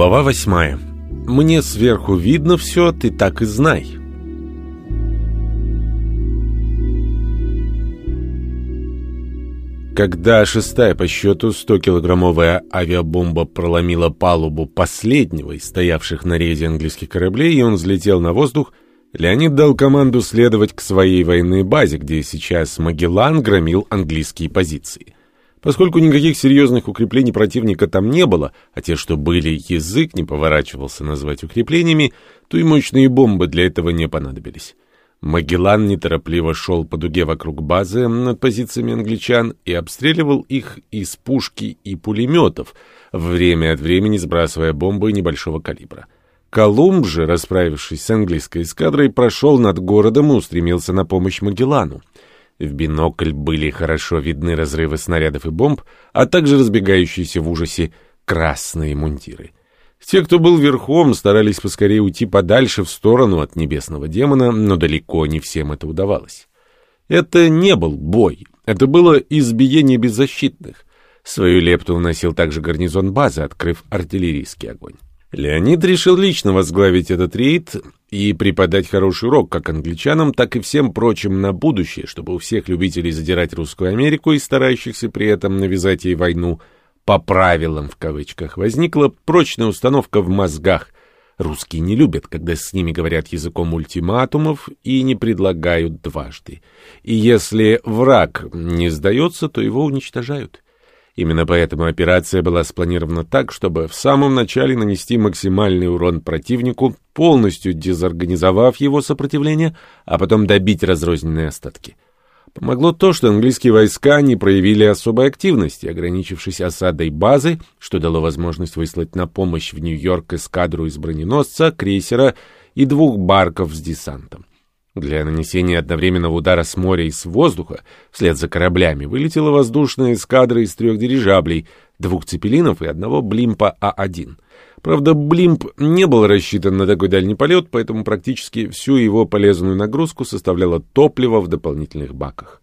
Глава восьмая. Мне сверху видно все, ты так и знай. Когда шестая по счету 100-килограммовая авиабомба проломила палубу последнего из стоявших на рейде английских кораблей, и он взлетел на воздух, Леонид дал команду следовать к своей военной базе, где сейчас Магеллан громил английские позиции. Поскольку никаких серьезных укреплений противника там не было, а те, что были, язык не поворачивался назвать укреплениями, то и мощные бомбы для этого не понадобились. Магеллан неторопливо шел по дуге вокруг базы над позициями англичан и обстреливал их из пушки и пулеметов, время от времени сбрасывая бомбы небольшого калибра. Колумб же, расправившись с английской эскадрой, прошел над городом и устремился на помощь Магеллану. В бинокль были хорошо видны разрывы снарядов и бомб, а также разбегающиеся в ужасе красные мундиры. Те, кто был верхом, старались поскорее уйти подальше в сторону от небесного демона, но далеко не всем это удавалось. Это не был бой, это было избиение беззащитных. Свою лепту вносил также гарнизон базы, открыв артиллерийский огонь. Леонид решил лично возглавить этот рейд и преподать хороший урок как англичанам, так и всем прочим на будущее, чтобы у всех любителей задирать русскую Америку и старающихся при этом навязать ей войну по правилам в кавычках возникла прочная установка в мозгах. Русские не любят, когда с ними говорят языком ультиматумов и не предлагают дважды. И если враг не сдается, то его уничтожают. Именно поэтому операция была спланирована так, чтобы в самом начале нанести максимальный урон противнику, полностью дезорганизовав его сопротивление, а потом добить разрозненные остатки. Помогло то, что английские войска не проявили особой активности, ограничившись осадой базы, что дало возможность выслать на помощь в Нью-Йорк эскадру из броненосца, крейсера и двух барков с десантом. Для нанесения одновременного удара с моря и с воздуха вслед за кораблями вылетела воздушная эскадра из трех дирижаблей, двух цепелинов и одного блимпа А-1. Правда, блимп не был рассчитан на такой дальний полет, поэтому практически всю его полезную нагрузку составляло топливо в дополнительных баках.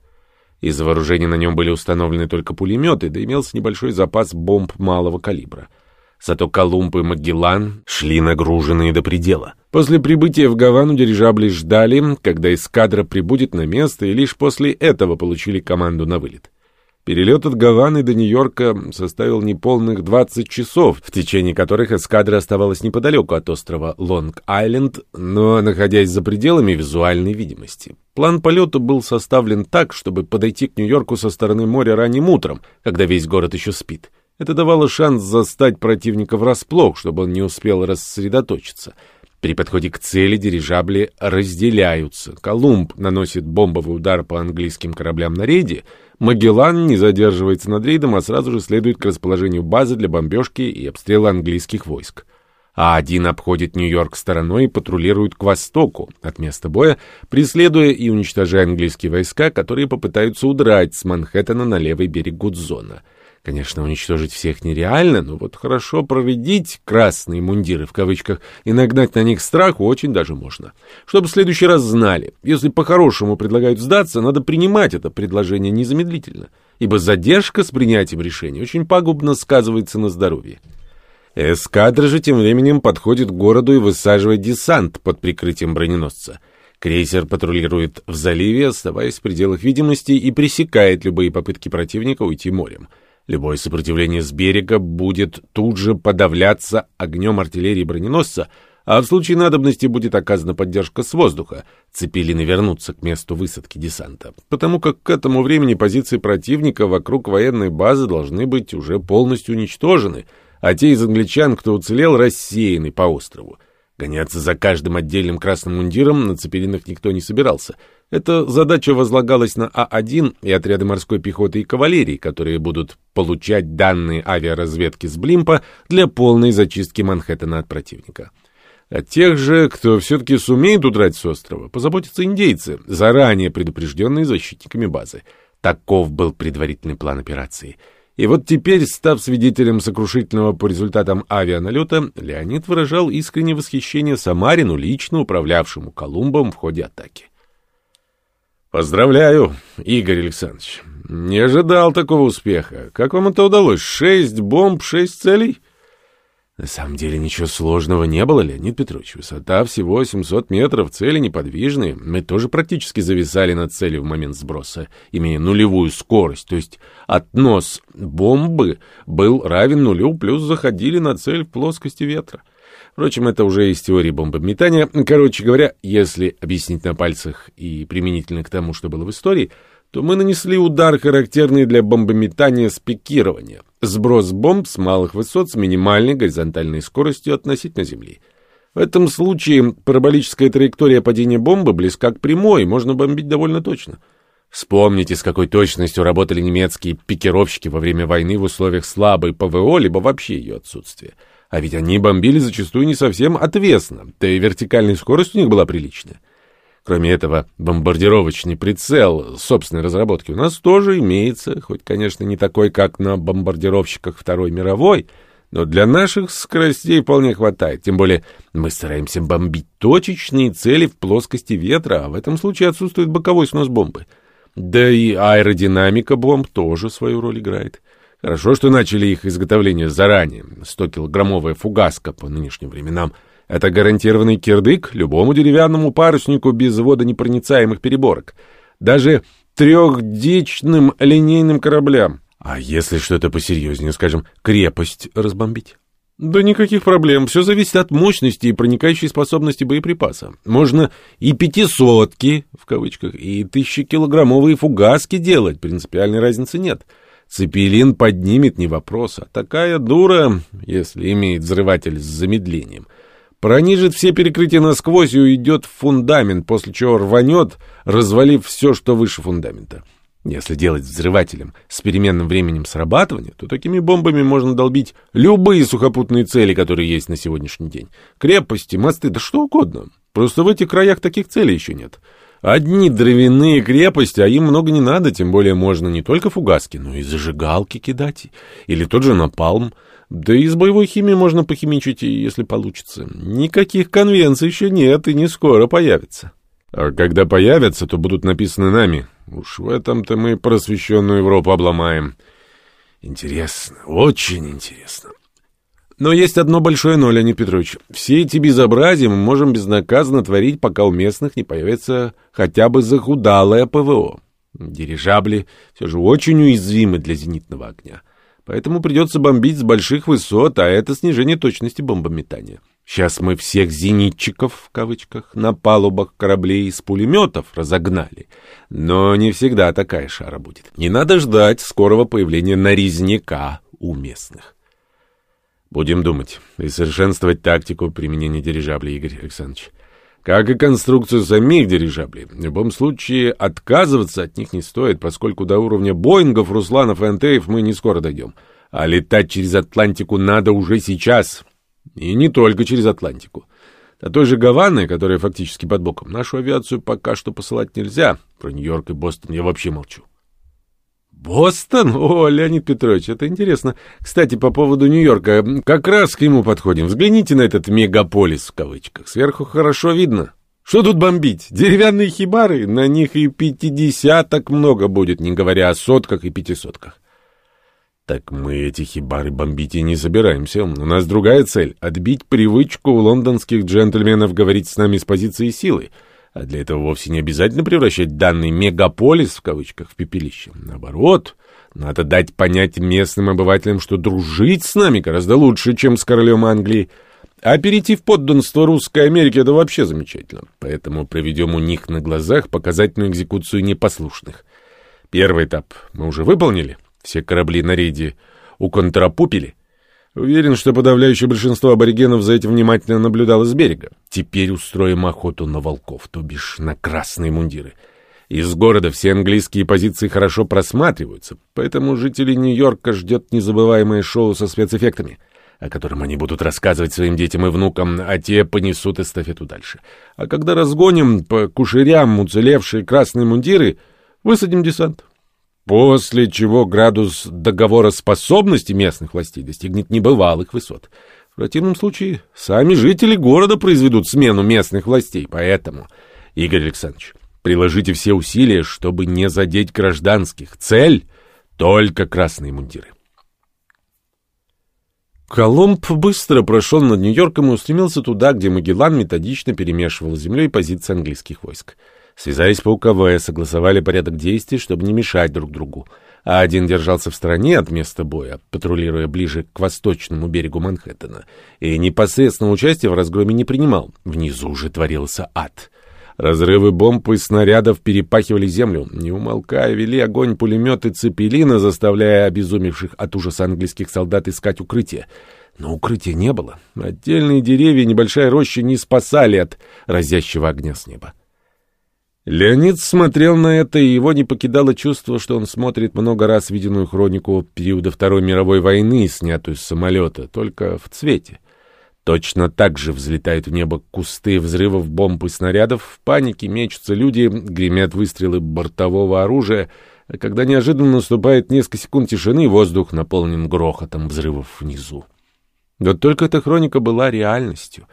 Из вооружения на нем были установлены только пулеметы, да имелся небольшой запас бомб малого калибра. Зато Колумб и Магеллан шли нагруженные до предела. После прибытия в Гавану дирижабли ждали, когда эскадра прибудет на место, и лишь после этого получили команду на вылет. Перелет от Гаваны до Нью-Йорка составил неполных 20 часов, в течение которых эскадра оставалась неподалеку от острова Лонг-Айленд, но находясь за пределами визуальной видимости. План полета был составлен так, чтобы подойти к Нью-Йорку со стороны моря ранним утром, когда весь город еще спит. Это давало шанс застать противника врасплох, чтобы он не успел рассредоточиться. При подходе к цели дирижабли разделяются. Колумб наносит бомбовый удар по английским кораблям на рейде. Магеллан не задерживается над рейдом, а сразу же следует к расположению базы для бомбежки и обстрела английских войск. А один обходит Нью-Йорк стороной и патрулирует к востоку от места боя, преследуя и уничтожая английские войска, которые попытаются удрать с Манхэттена на левый берег Гудзона — Конечно, уничтожить всех нереально, но вот хорошо проредить «красные мундиры» в кавычках и нагнать на них страх очень даже можно. Чтобы в следующий раз знали, если по-хорошему предлагают сдаться, надо принимать это предложение незамедлительно, ибо задержка с принятием решения очень пагубно сказывается на здоровье. Эскадра же тем временем подходит к городу и высаживает десант под прикрытием броненосца. Крейсер патрулирует в заливе, оставаясь в пределах видимости, и пресекает любые попытки противника уйти морем. Любое сопротивление с берега будет тут же подавляться огнем артиллерии броненосца, а в случае надобности будет оказана поддержка с воздуха. Цепелины вернутся к месту высадки десанта, потому как к этому времени позиции противника вокруг военной базы должны быть уже полностью уничтожены, а те из англичан, кто уцелел, рассеяны по острову. Гоняться за каждым отдельным красным мундиром на цепелинах никто не собирался. Эта задача возлагалась на А-1 и отряды морской пехоты и кавалерии, которые будут получать данные авиаразведки с Блимпа для полной зачистки Манхэттена от противника. От тех же, кто все-таки сумеет удрать с острова, позаботятся индейцы, заранее предупрежденные защитниками базы. Таков был предварительный план операции — и вот теперь, став свидетелем сокрушительного по результатам авианалета, Леонид выражал искреннее восхищение Самарину, лично управлявшему Колумбом в ходе атаки. «Поздравляю, Игорь Александрович. Не ожидал такого успеха. Как вам это удалось? Шесть бомб, шесть целей?» На самом деле ничего сложного не было, Леонид Петрович. Высота всего 700 метров, цели неподвижные. Мы тоже практически зависали над целью в момент сброса, имея нулевую скорость. То есть относ бомбы был равен нулю, плюс заходили на цель в плоскости ветра. Впрочем, это уже из теории бомбометания. Короче говоря, если объяснить на пальцах и применительно к тому, что было в истории, то мы нанесли удар, характерный для бомбометания с пикирования. Сброс бомб с малых высот с минимальной горизонтальной скоростью относительно Земли. В этом случае параболическая траектория падения бомбы близка к прямой, можно бомбить довольно точно. Вспомните, с какой точностью работали немецкие пикировщики во время войны в условиях слабой ПВО, либо вообще ее отсутствия. А ведь они бомбили зачастую не совсем отвесно, да и вертикальная скорость у них была приличная. Кроме этого, бомбардировочный прицел собственной разработки у нас тоже имеется, хоть, конечно, не такой, как на бомбардировщиках Второй мировой, но для наших скоростей вполне хватает. Тем более мы стараемся бомбить точечные цели в плоскости ветра, а в этом случае отсутствует боковой снос бомбы. Да и аэродинамика бомб тоже свою роль играет. Хорошо, что начали их изготовление заранее. 100-килограммовая фугаска по нынешним временам — это гарантированный кирдык любому деревянному паруснику без водонепроницаемых переборок. Даже трехдечным линейным кораблям. А если что-то посерьезнее, скажем, крепость разбомбить? Да никаких проблем. Все зависит от мощности и проникающей способности боеприпаса. Можно и пятисотки, в кавычках, и тысячекилограммовые фугаски делать. Принципиальной разницы нет. — Цепелин поднимет, не вопрос. А такая дура, если имеет взрыватель с замедлением, пронижит все перекрытия насквозь и уйдет в фундамент, после чего рванет, развалив все, что выше фундамента. Если делать взрывателем с переменным временем срабатывания, то такими бомбами можно долбить любые сухопутные цели, которые есть на сегодняшний день. Крепости, мосты, да что угодно. Просто в этих краях таких целей еще нет. Одни дровяные крепости, а им много не надо, тем более можно не только фугаски, но и зажигалки кидать, или тот же напалм. Да и с боевой химией можно похимичить, если получится. Никаких конвенций еще нет и не скоро появятся. А когда появятся, то будут написаны нами. Уж в этом-то мы просвещенную Европу обломаем. Интересно, очень интересно. Но есть одно большое но, Леонид Петрович. Все эти безобразия мы можем безнаказанно творить, пока у местных не появится хотя бы захудалое ПВО. Дирижабли все же очень уязвимы для зенитного огня. Поэтому придется бомбить с больших высот, а это снижение точности бомбометания. Сейчас мы всех «зенитчиков» в кавычках на палубах кораблей из пулеметов разогнали. Но не всегда такая шара будет. Не надо ждать скорого появления нарезняка у местных. Будем думать и совершенствовать тактику применения дирижаблей, Игорь Александрович. Как и конструкцию самих дирижаблей. В любом случае, отказываться от них не стоит, поскольку до уровня Боингов, Русланов и Антеев мы не скоро дойдем. А летать через Атлантику надо уже сейчас. И не только через Атлантику. До той же Гаваны, которая фактически под боком, нашу авиацию пока что посылать нельзя. Про Нью-Йорк и Бостон я вообще молчу. Бостон? О, Леонид Петрович, это интересно. Кстати, по поводу Нью-Йорка, как раз к нему подходим. Взгляните на этот мегаполис в кавычках. Сверху хорошо видно. Что тут бомбить? Деревянные хибары? На них и пятидесяток много будет, не говоря о сотках и пятисотках. Так мы эти хибары бомбить и не собираемся. У нас другая цель — отбить привычку у лондонских джентльменов говорить с нами с позиции силы — а для этого вовсе не обязательно превращать данный «мегаполис» в кавычках в пепелище. Наоборот, надо дать понять местным обывателям, что дружить с нами гораздо лучше, чем с королем Англии. А перейти в подданство Русской Америки — это вообще замечательно. Поэтому проведем у них на глазах показательную экзекуцию непослушных. Первый этап мы уже выполнили. Все корабли на рейде уконтрапупили. Уверен, что подавляющее большинство аборигенов за этим внимательно наблюдало с берега. Теперь устроим охоту на волков, то бишь на красные мундиры. Из города все английские позиции хорошо просматриваются, поэтому жителей Нью-Йорка ждет незабываемое шоу со спецэффектами, о котором они будут рассказывать своим детям и внукам, а те понесут эстафету дальше. А когда разгоним по кушерям уцелевшие красные мундиры, высадим десант. После чего градус договороспособности местных властей достигнет небывалых высот. В противном случае сами жители города произведут смену местных властей. Поэтому, Игорь Александрович, приложите все усилия, чтобы не задеть гражданских. Цель — только красные мундиры. Колумб быстро прошел над Нью-Йорком и устремился туда, где Магеллан методично перемешивал землей позиции английских войск. Связались по УКВ, согласовали порядок действий, чтобы не мешать друг другу. А один держался в стороне от места боя, патрулируя ближе к восточному берегу Манхэттена, и непосредственно участие в разгроме не принимал. Внизу же творился ад. Разрывы бомб и снарядов перепахивали землю. Не умолкая, вели огонь пулеметы Цепелина, заставляя обезумевших от ужаса английских солдат искать укрытие. Но укрытия не было. Отдельные деревья и небольшая роща не спасали от разящего огня с неба. Леонид смотрел на это, и его не покидало чувство, что он смотрит много раз виденную хронику периода Второй мировой войны, снятую с самолета, только в цвете. Точно так же взлетают в небо кусты взрывов бомб и снарядов, в панике мечутся люди, гремят выстрелы бортового оружия, а когда неожиданно наступает несколько секунд тишины, воздух наполнен грохотом взрывов внизу. Вот только эта хроника была реальностью.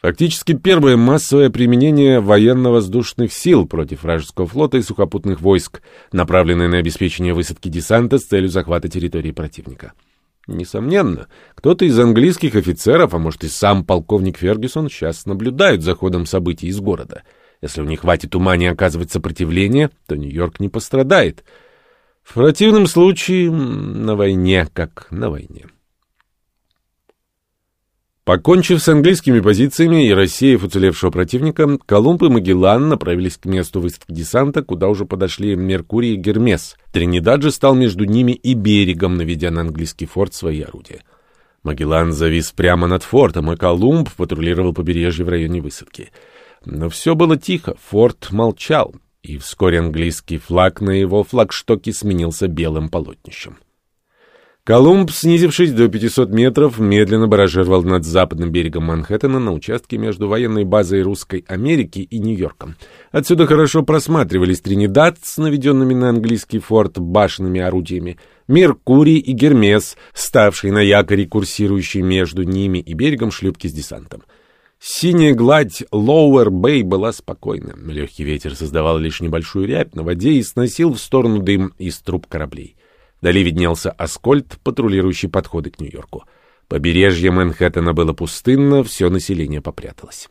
Фактически первое массовое применение военно-воздушных сил против вражеского флота и сухопутных войск, направленное на обеспечение высадки десанта с целью захвата территории противника. Несомненно, кто-то из английских офицеров, а может и сам полковник Фергюсон, сейчас наблюдают за ходом событий из города. Если у них хватит ума не оказывать сопротивления, то Нью-Йорк не пострадает. В противном случае на войне как на войне. Покончив с английскими позициями и рассеяв уцелевшего противника, Колумб и Магеллан направились к месту высадки десанта, куда уже подошли Меркурий и Гермес. Тринидад же стал между ними и берегом, наведя на английский форт свои орудия. Магеллан завис прямо над фортом, а Колумб патрулировал побережье в районе высадки. Но все было тихо, форт молчал, и вскоре английский флаг на его флагштоке сменился белым полотнищем. Колумб, снизившись до 500 метров, медленно баражировал над западным берегом Манхэттена на участке между военной базой Русской Америки и Нью-Йорком. Отсюда хорошо просматривались Тринидад с наведенными на английский форт башенными орудиями, Меркурий и Гермес, ставшие на якоре, курсирующие между ними и берегом шлюпки с десантом. Синяя гладь Лоуэр-Бэй была спокойна. Легкий ветер создавал лишь небольшую рябь на воде и сносил в сторону дым из труб кораблей. Вдали виднелся Аскольд, патрулирующий подходы к Нью-Йорку. Побережье Манхэттена было пустынно, все население попряталось.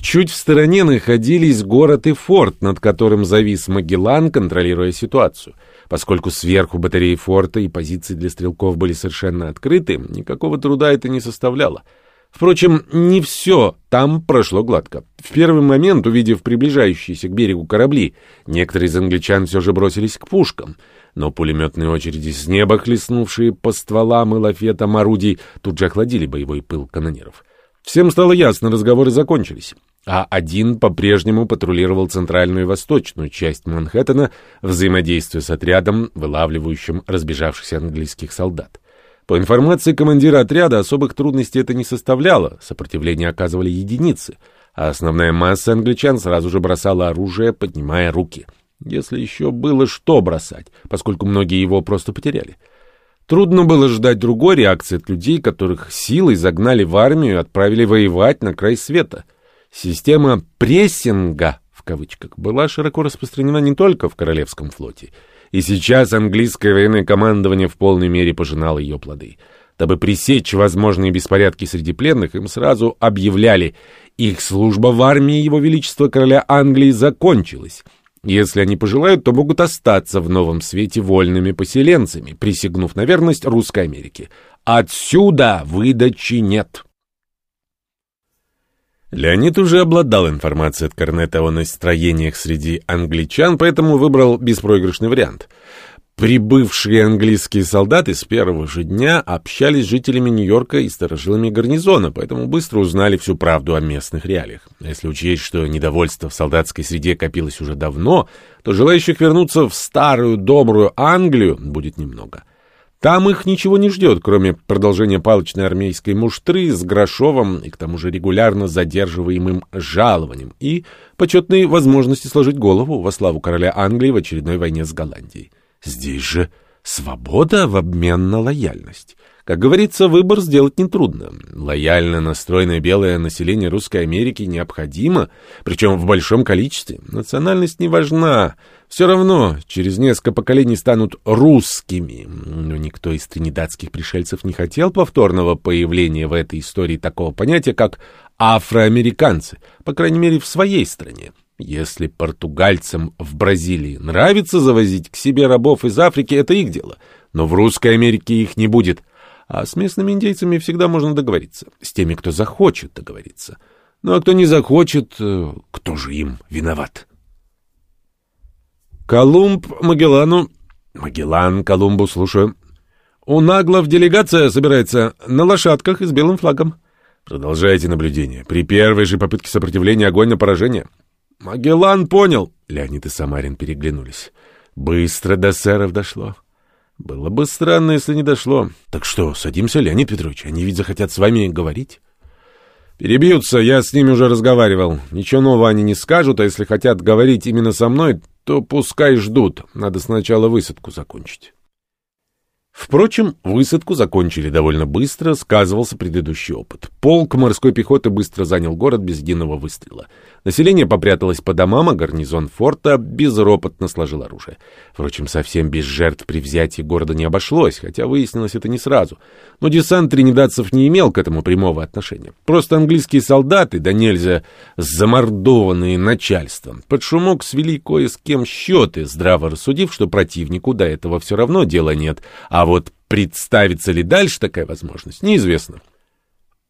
Чуть в стороне находились город и форт, над которым завис Магеллан, контролируя ситуацию. Поскольку сверху батареи форта и позиции для стрелков были совершенно открыты, никакого труда это не составляло. Впрочем, не все там прошло гладко. В первый момент, увидев приближающиеся к берегу корабли, некоторые из англичан все же бросились к пушкам — но пулеметные очереди с неба, хлестнувшие по стволам и лафетам орудий, тут же охладили боевой пыл канонеров. Всем стало ясно, разговоры закончились. А один по-прежнему патрулировал центральную и восточную часть Манхэттена, взаимодействуя с отрядом, вылавливающим разбежавшихся английских солдат. По информации командира отряда, особых трудностей это не составляло, сопротивление оказывали единицы, а основная масса англичан сразу же бросала оружие, поднимая руки — если еще было что бросать, поскольку многие его просто потеряли. Трудно было ждать другой реакции от людей, которых силой загнали в армию и отправили воевать на край света. Система «прессинга» в кавычках была широко распространена не только в Королевском флоте. И сейчас английское военное командование в полной мере пожинало ее плоды. Дабы пресечь возможные беспорядки среди пленных, им сразу объявляли, их служба в армии Его Величества Короля Англии закончилась — если они пожелают, то могут остаться в новом свете вольными поселенцами, присягнув на верность Русской Америке. Отсюда выдачи нет. Леонид уже обладал информацией от Корнета о настроениях среди англичан, поэтому выбрал беспроигрышный вариант — Прибывшие английские солдаты с первого же дня общались с жителями Нью-Йорка и сторожилами гарнизона, поэтому быстро узнали всю правду о местных реалиях. Если учесть, что недовольство в солдатской среде копилось уже давно, то желающих вернуться в старую добрую Англию будет немного. Там их ничего не ждет, кроме продолжения палочной армейской муштры с Грошовым и к тому же регулярно задерживаемым жалованием и почетной возможности сложить голову во славу короля Англии в очередной войне с Голландией. Здесь же свобода в обмен на лояльность. Как говорится, выбор сделать нетрудно. Лояльно настроенное белое население Русской Америки необходимо, причем в большом количестве. Национальность не важна. Все равно через несколько поколений станут русскими. Но никто из тринидадских пришельцев не хотел повторного появления в этой истории такого понятия, как афроамериканцы, по крайней мере, в своей стране. Если португальцам в Бразилии нравится завозить к себе рабов из Африки, это их дело. Но в Русской Америке их не будет. А с местными индейцами всегда можно договориться. С теми, кто захочет договориться. Ну а кто не захочет, э, кто же им виноват? Колумб Магеллану... Магеллан, Колумбу, слушаю. У наглов делегация собирается на лошадках и с белым флагом. Продолжайте наблюдение. При первой же попытке сопротивления огонь на поражение. Магеллан понял. Леонид и Самарин переглянулись. Быстро до сэров дошло. Было бы странно, если не дошло. Так что, садимся, Леонид Петрович, они ведь захотят с вами говорить. Перебьются, я с ними уже разговаривал. Ничего нового они не скажут, а если хотят говорить именно со мной, то пускай ждут. Надо сначала высадку закончить. Впрочем, высадку закончили довольно быстро, сказывался предыдущий опыт. Полк морской пехоты быстро занял город без единого выстрела. Население попряталось по домам, а гарнизон форта безропотно сложил оружие. Впрочем, совсем без жертв при взятии города не обошлось, хотя выяснилось это не сразу. Но десант тринидадцев не имел к этому прямого отношения. Просто английские солдаты, да нельзя замордованные начальством, под шумок свели кое с кем счеты, здраво рассудив, что противнику до этого все равно дела нет, а вот представится ли дальше такая возможность, неизвестно.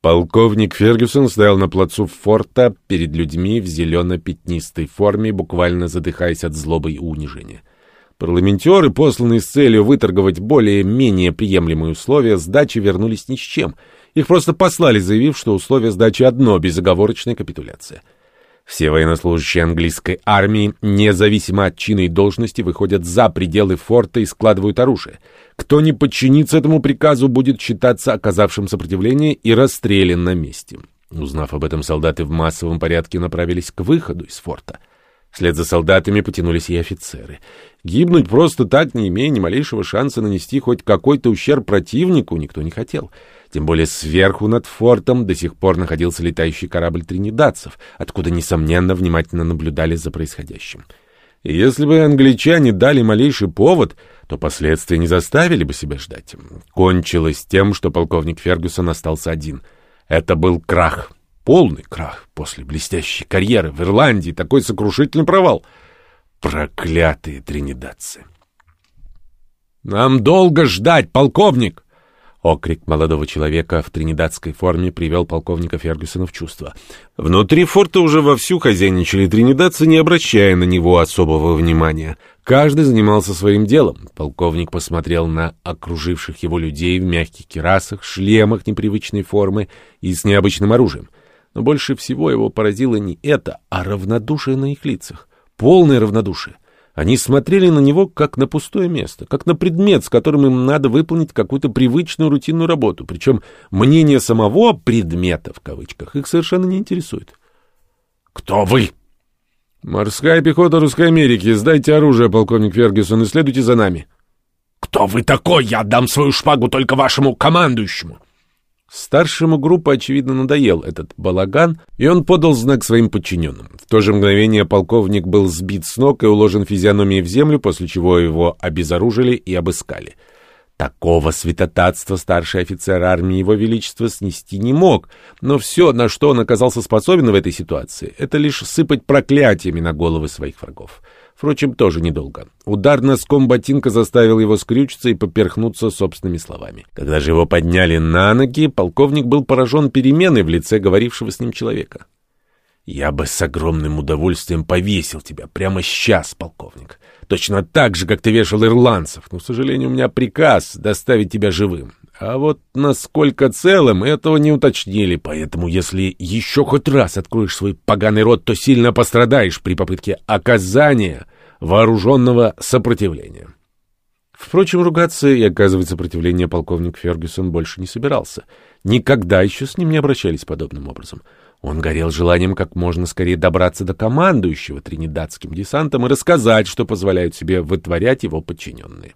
Полковник Фергюсон стоял на плацу форта перед людьми в зелено-пятнистой форме, буквально задыхаясь от злобы и унижения. Парламентеры, посланные с целью выторговать более-менее приемлемые условия, сдачи вернулись ни с чем. Их просто послали, заявив, что условия сдачи одно — безоговорочная капитуляция. Все военнослужащие английской армии, независимо от чина и должности, выходят за пределы форта и складывают оружие. Кто не подчинится этому приказу, будет считаться оказавшим сопротивление и расстрелян на месте. Узнав об этом, солдаты в массовом порядке направились к выходу из форта. Вслед за солдатами потянулись и офицеры. Гибнуть просто так, не имея ни малейшего шанса нанести хоть какой-то ущерб противнику, никто не хотел. Тем более сверху над фортом до сих пор находился летающий корабль тринидадцев, откуда, несомненно, внимательно наблюдали за происходящим. И если бы англичане дали малейший повод, то последствия не заставили бы себя ждать. Кончилось тем, что полковник Фергюсон остался один. Это был крах. Полный крах после блестящей карьеры в Ирландии. Такой сокрушительный провал. Проклятые тринидадцы. «Нам долго ждать, полковник!» Окрик молодого человека в тринидадской форме привел полковника Фергюсона в чувство. Внутри форта уже вовсю хозяйничали тринидадцы, не обращая на него особого внимания. Каждый занимался своим делом. Полковник посмотрел на окруживших его людей в мягких керасах, шлемах непривычной формы и с необычным оружием. Но больше всего его поразило не это, а равнодушие на их лицах. Полное равнодушие. Они смотрели на него как на пустое место, как на предмет, с которым им надо выполнить какую-то привычную рутинную работу. Причем мнение самого «предмета» в кавычках их совершенно не интересует. «Кто вы?» «Морская пехота Русской Америки. Сдайте оружие, полковник Фергюсон, и следуйте за нами». «Кто вы такой? Я отдам свою шпагу только вашему командующему». Старшему группы, очевидно, надоел этот балаган, и он подал знак своим подчиненным. В то же мгновение полковник был сбит с ног и уложен физиономией в землю, после чего его обезоружили и обыскали. Такого святотатства старший офицер армии Его Величества снести не мог, но все, на что он оказался способен в этой ситуации, это лишь сыпать проклятиями на головы своих врагов. Впрочем, тоже недолго. Удар носком ботинка заставил его скрючиться и поперхнуться собственными словами. Когда же его подняли на ноги, полковник был поражен переменой в лице говорившего с ним человека. «Я бы с огромным удовольствием повесил тебя прямо сейчас, полковник. Точно так же, как ты вешал ирландцев. Но, к сожалению, у меня приказ доставить тебя живым. А вот насколько целым, этого не уточнили, поэтому если еще хоть раз откроешь свой поганый рот, то сильно пострадаешь при попытке оказания вооруженного сопротивления. Впрочем, ругаться и оказывать сопротивление полковник Фергюсон больше не собирался. Никогда еще с ним не обращались подобным образом. Он горел желанием как можно скорее добраться до командующего тринидадским десантом и рассказать, что позволяют себе вытворять его подчиненные.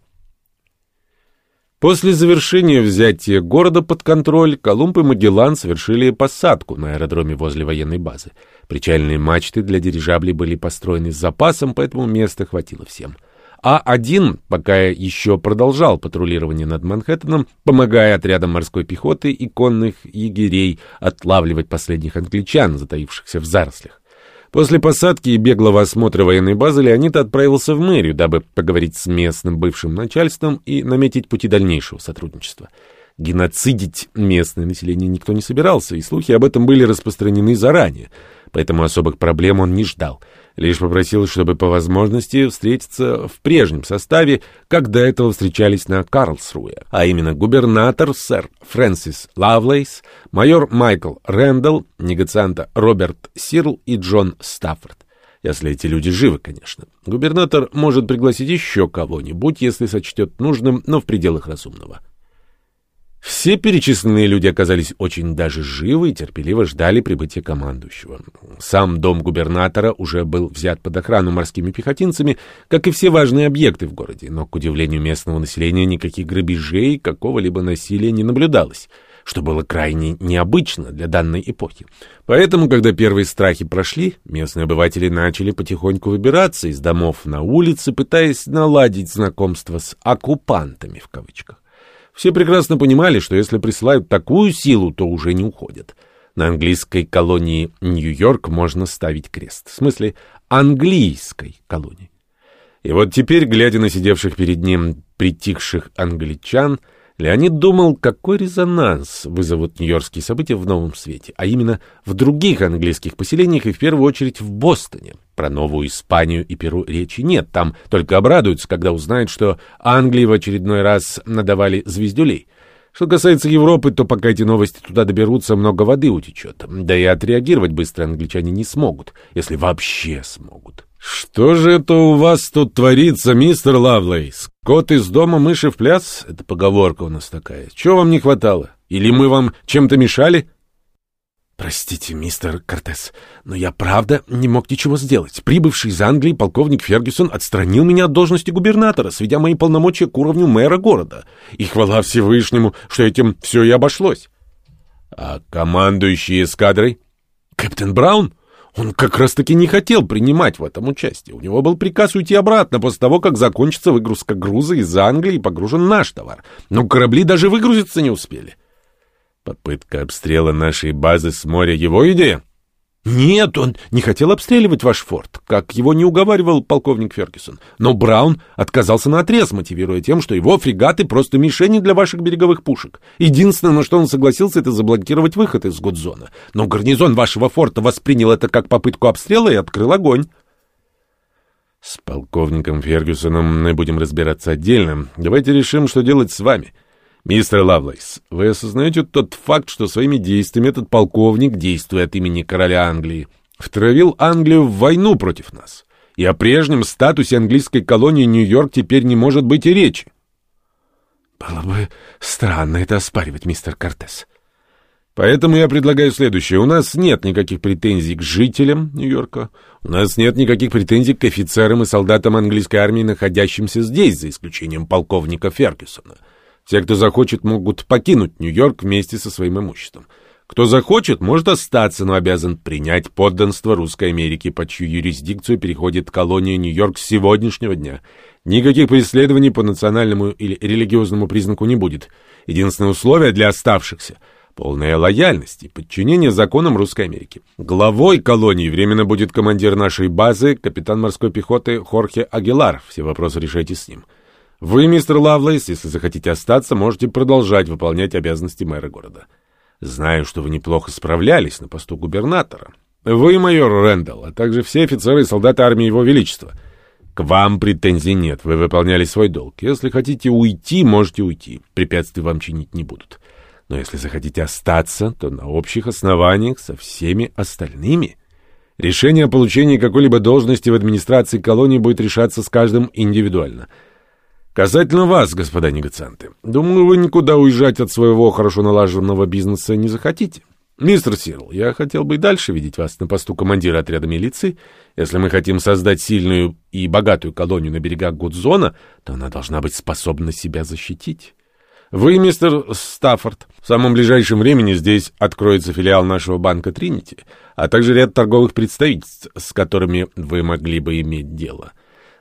После завершения взятия города под контроль, Колумб и Магеллан совершили посадку на аэродроме возле военной базы. Причальные мачты для дирижаблей были построены с запасом, поэтому места хватило всем. А-1 пока еще продолжал патрулирование над Манхэттеном, помогая отрядам морской пехоты и конных егерей отлавливать последних англичан, затаившихся в зарослях. После посадки и беглого осмотра военной базы Леонид отправился в мэрию, дабы поговорить с местным бывшим начальством и наметить пути дальнейшего сотрудничества. Геноцидить местное население никто не собирался, и слухи об этом были распространены заранее, поэтому особых проблем он не ждал — Лишь попросил, чтобы по возможности встретиться в прежнем составе, как до этого встречались на Карлсруе, а именно губернатор сэр Фрэнсис Лавлейс, майор Майкл Рэндалл, негацианта Роберт Сирл и Джон Стаффорд. Если эти люди живы, конечно. Губернатор может пригласить еще кого-нибудь, если сочтет нужным, но в пределах разумного. Все перечисленные люди оказались очень даже живы и терпеливо ждали прибытия командующего. Сам дом губернатора уже был взят под охрану морскими пехотинцами, как и все важные объекты в городе, но, к удивлению местного населения, никаких грабежей, какого-либо насилия не наблюдалось, что было крайне необычно для данной эпохи. Поэтому, когда первые страхи прошли, местные обыватели начали потихоньку выбираться из домов на улицы, пытаясь наладить знакомство с «оккупантами» в кавычках. Все прекрасно понимали, что если присылают такую силу, то уже не уходят. На английской колонии Нью-Йорк можно ставить крест. В смысле, английской колонии. И вот теперь, глядя на сидевших перед ним притихших англичан, Леонид думал, какой резонанс вызовут нью-йоркские события в новом свете, а именно в других английских поселениях и в первую очередь в Бостоне. Про Новую Испанию и Перу речи нет, там только обрадуются, когда узнают, что Англии в очередной раз надавали звездюлей. Что касается Европы, то пока эти новости туда доберутся, много воды утечет. Да и отреагировать быстро англичане не смогут, если вообще смогут. «Что же это у вас тут творится, мистер Лавлейс? Кот из дома, мыши в пляс? Это поговорка у нас такая. Чего вам не хватало? Или мы вам чем-то мешали?» «Простите, мистер Кортес, но я правда не мог ничего сделать. Прибывший из Англии полковник Фергюсон отстранил меня от должности губернатора, сведя мои полномочия к уровню мэра города. И хвала Всевышнему, что этим все и обошлось». «А командующий эскадрой?» «Капитан Браун?» Он как раз-таки не хотел принимать в этом участие. У него был приказ уйти обратно после того, как закончится выгрузка груза из Англии и погружен наш товар. Но корабли даже выгрузиться не успели. Попытка обстрела нашей базы с моря его идея? Нет, он не хотел обстреливать ваш форт, как его не уговаривал полковник Фергюсон. Но Браун отказался на отрез, мотивируя тем, что его фрегаты просто мишени для ваших береговых пушек. Единственное, на что он согласился, это заблокировать выход из Гудзона. Но гарнизон вашего форта воспринял это как попытку обстрела и открыл огонь. С полковником Фергюсоном мы будем разбираться отдельно. Давайте решим, что делать с вами. — «Мистер Лавлейс, вы осознаете тот факт, что своими действиями этот полковник, действуя от имени короля Англии, втравил Англию в войну против нас, и о прежнем статусе английской колонии Нью-Йорк теперь не может быть и речи?» «Было бы странно это оспаривать, мистер Кортес». Поэтому я предлагаю следующее. У нас нет никаких претензий к жителям Нью-Йорка. У нас нет никаких претензий к офицерам и солдатам английской армии, находящимся здесь, за исключением полковника Фергюсона. Те, кто захочет, могут покинуть Нью-Йорк вместе со своим имуществом. Кто захочет, может остаться, но обязан принять подданство Русской Америки, под чью юрисдикцию переходит колония Нью-Йорк с сегодняшнего дня. Никаких преследований по национальному или религиозному признаку не будет. Единственное условие для оставшихся — полная лояльность и подчинение законам Русской Америки. Главой колонии временно будет командир нашей базы, капитан морской пехоты Хорхе Агилар. Все вопросы решайте с ним. Вы, мистер Лавлейс, если захотите остаться, можете продолжать выполнять обязанности мэра города. Знаю, что вы неплохо справлялись на посту губернатора. Вы, майор Рэндалл, а также все офицеры и солдаты армии Его Величества. К вам претензий нет, вы выполняли свой долг. Если хотите уйти, можете уйти. Препятствий вам чинить не будут. Но если захотите остаться, то на общих основаниях со всеми остальными. Решение о получении какой-либо должности в администрации колонии будет решаться с каждым индивидуально — Касательно вас, господа негацианты, думаю, вы никуда уезжать от своего хорошо налаженного бизнеса не захотите. Мистер Сирл, я хотел бы и дальше видеть вас на посту командира отряда милиции. Если мы хотим создать сильную и богатую колонию на берегах Гудзона, то она должна быть способна себя защитить. Вы, мистер Стаффорд, в самом ближайшем времени здесь откроется филиал нашего банка Тринити, а также ряд торговых представительств, с которыми вы могли бы иметь дело.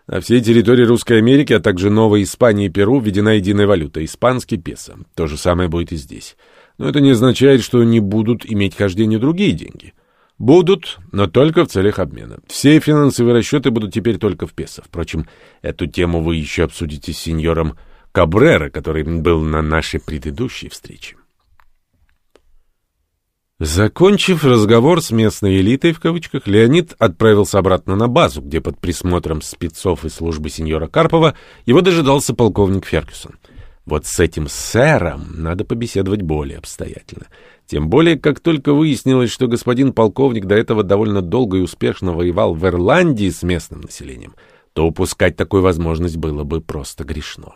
На всей территории Русской Америки, а также Новой Испании и Перу введена единая валюта – испанский песо. То же самое будет и здесь. Но это не означает, что не будут иметь хождение другие деньги. Будут, но только в целях обмена. Все финансовые расчеты будут теперь только в песо. Впрочем, эту тему вы еще обсудите с сеньором Кабрера, который был на нашей предыдущей встрече. Закончив разговор с местной элитой, в кавычках, Леонид отправился обратно на базу, где под присмотром спецов и службы сеньора Карпова его дожидался полковник Фергюсон. Вот с этим сэром надо побеседовать более обстоятельно. Тем более, как только выяснилось, что господин полковник до этого довольно долго и успешно воевал в Ирландии с местным населением, то упускать такую возможность было бы просто грешно.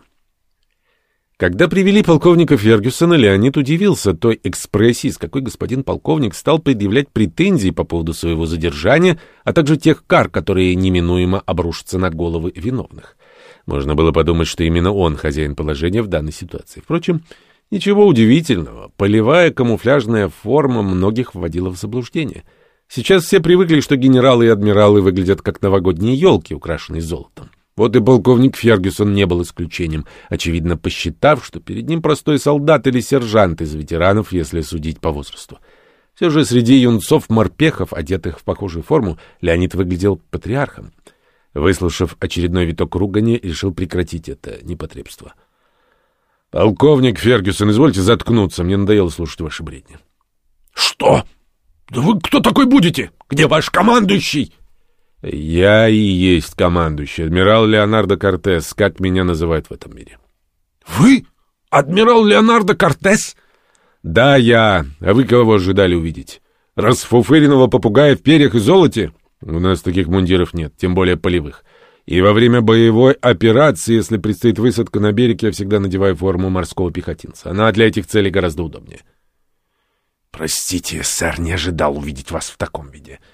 Когда привели полковника Фергюсона, Леонид удивился той экспрессии, с какой господин полковник стал предъявлять претензии по поводу своего задержания, а также тех кар, которые неминуемо обрушатся на головы виновных. Можно было подумать, что именно он хозяин положения в данной ситуации. Впрочем, ничего удивительного. Полевая камуфляжная форма многих вводила в заблуждение. Сейчас все привыкли, что генералы и адмиралы выглядят как новогодние елки, украшенные золотом. Вот и полковник Фергюсон не был исключением, очевидно посчитав, что перед ним простой солдат или сержант из ветеранов, если судить по возрасту. Все же среди юнцов-морпехов, одетых в похожую форму, Леонид выглядел патриархом. Выслушав очередной виток ругани, решил прекратить это непотребство. — Полковник Фергюсон, извольте заткнуться, мне надоело слушать ваши бредни. — Что? Да вы кто такой будете? Где ваш командующий? — я и есть командующий, адмирал Леонардо Кортес, как меня называют в этом мире. Вы? Адмирал Леонардо Кортес? Да, я. А вы кого ожидали увидеть? Расфуфыренного попугая в перьях и золоте? У нас таких мундиров нет, тем более полевых. И во время боевой операции, если предстоит высадка на берег, я всегда надеваю форму морского пехотинца. Она для этих целей гораздо удобнее. Простите, сэр, не ожидал увидеть вас в таком виде. —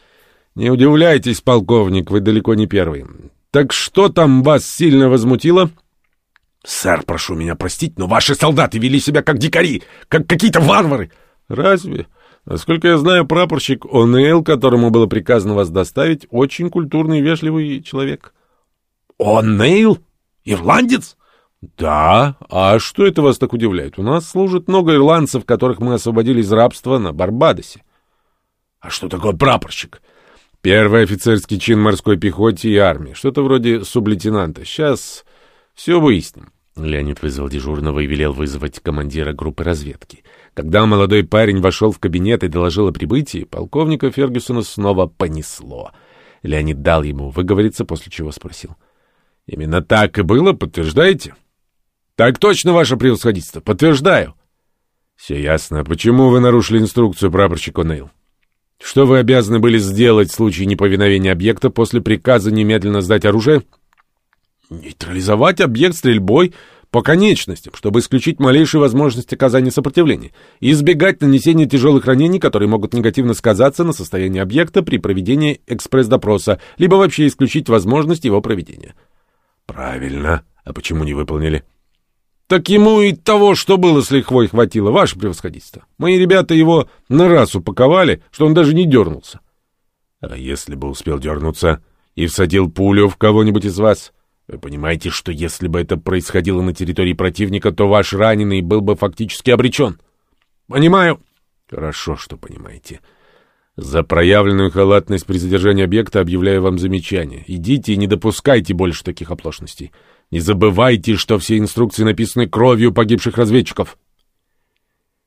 не удивляйтесь, полковник, вы далеко не первый. Так что там вас сильно возмутило? Сэр, прошу меня простить, но ваши солдаты вели себя как дикари, как какие-то варвары. Разве? Насколько я знаю, прапорщик О'Нейл, которому было приказано вас доставить, очень культурный и вежливый человек. О'Нейл? Ирландец? Да. А что это вас так удивляет? У нас служит много ирландцев, которых мы освободили из рабства на Барбадосе. А что такое прапорщик? Первый офицерский чин морской пехоте и армии. Что-то вроде сублейтенанта. Сейчас все выясним. Леонид вызвал дежурного и велел вызвать командира группы разведки. Когда молодой парень вошел в кабинет и доложил о прибытии, полковника Фергюсона снова понесло. Леонид дал ему выговориться, после чего спросил. — Именно так и было, подтверждаете? — Так точно, ваше превосходительство, подтверждаю. — Все ясно. Почему вы нарушили инструкцию, прапорщик О'Нейл? — что вы обязаны были сделать в случае неповиновения объекта после приказа немедленно сдать оружие? Нейтрализовать объект стрельбой по конечностям, чтобы исключить малейшую возможность оказания сопротивления, и избегать нанесения тяжелых ранений, которые могут негативно сказаться на состоянии объекта при проведении экспресс-допроса, либо вообще исключить возможность его проведения. Правильно. А почему не выполнили? Так ему и того, что было с лихвой, хватило, ваше превосходительство. Мои ребята его на раз упаковали, что он даже не дернулся. А если бы успел дернуться и всадил пулю в кого-нибудь из вас? Вы понимаете, что если бы это происходило на территории противника, то ваш раненый был бы фактически обречен? Понимаю. Хорошо, что понимаете. За проявленную халатность при задержании объекта объявляю вам замечание. Идите и не допускайте больше таких оплошностей. Не забывайте, что все инструкции написаны кровью погибших разведчиков.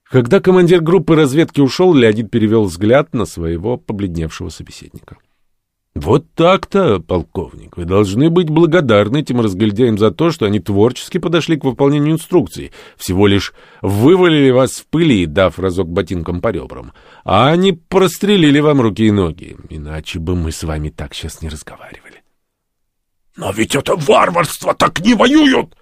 Когда командир группы разведки ушел, Леонид перевел взгляд на своего побледневшего собеседника. «Вот так-то, полковник, вы должны быть благодарны этим разгильдяям за то, что они творчески подошли к выполнению инструкций, всего лишь вывалили вас в пыли, дав разок ботинком по ребрам, а они прострелили вам руки и ноги, иначе бы мы с вами так сейчас не разговаривали». Но ведь это варварство, так не воюют!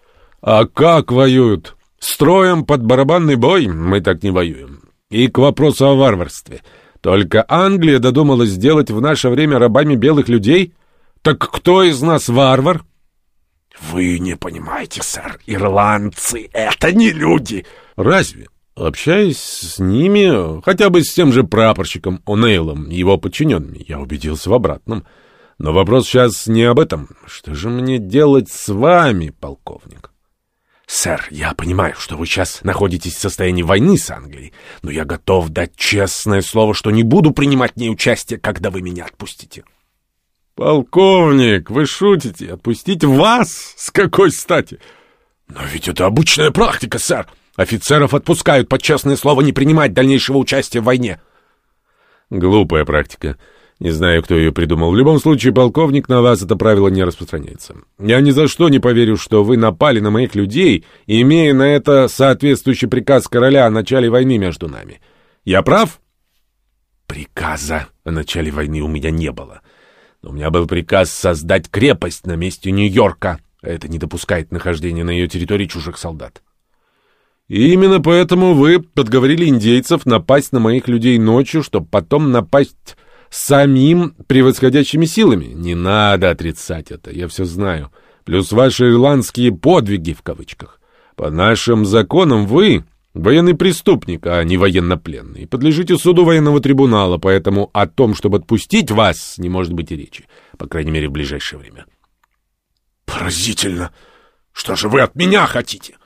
А как воюют? Строем под барабанный бой мы так не воюем. И к вопросу о варварстве. Только Англия додумалась сделать в наше время рабами белых людей? Так кто из нас варвар? Вы не понимаете, сэр, ирландцы — это не люди. Разве? Общаясь с ними, хотя бы с тем же прапорщиком О'Нейлом его подчиненными, я убедился в обратном. Но вопрос сейчас не об этом. Что же мне делать с вами, полковник? Сэр, я понимаю, что вы сейчас находитесь в состоянии войны с Англией, но я готов дать честное слово, что не буду принимать в ней участие, когда вы меня отпустите. Полковник, вы шутите? Отпустить вас? С какой стати? Но ведь это обычная практика, сэр. Офицеров отпускают под честное слово не принимать дальнейшего участия в войне. Глупая практика. Не знаю, кто ее придумал. В любом случае, полковник, на вас это правило не распространяется. Я ни за что не поверю, что вы напали на моих людей, имея на это соответствующий приказ короля о начале войны между нами. Я прав? Приказа о начале войны у меня не было. Но у меня был приказ создать крепость на месте Нью-Йорка. Это не допускает нахождения на ее территории чужих солдат. И именно поэтому вы подговорили индейцев напасть на моих людей ночью, чтобы потом напасть самим превосходящими силами. Не надо отрицать это, я все знаю. Плюс ваши ирландские подвиги в кавычках. По нашим законам вы военный преступник, а не военнопленный. Подлежите суду военного трибунала, поэтому о том, чтобы отпустить вас, не может быть и речи. По крайней мере, в ближайшее время. Поразительно. Что же вы от меня хотите?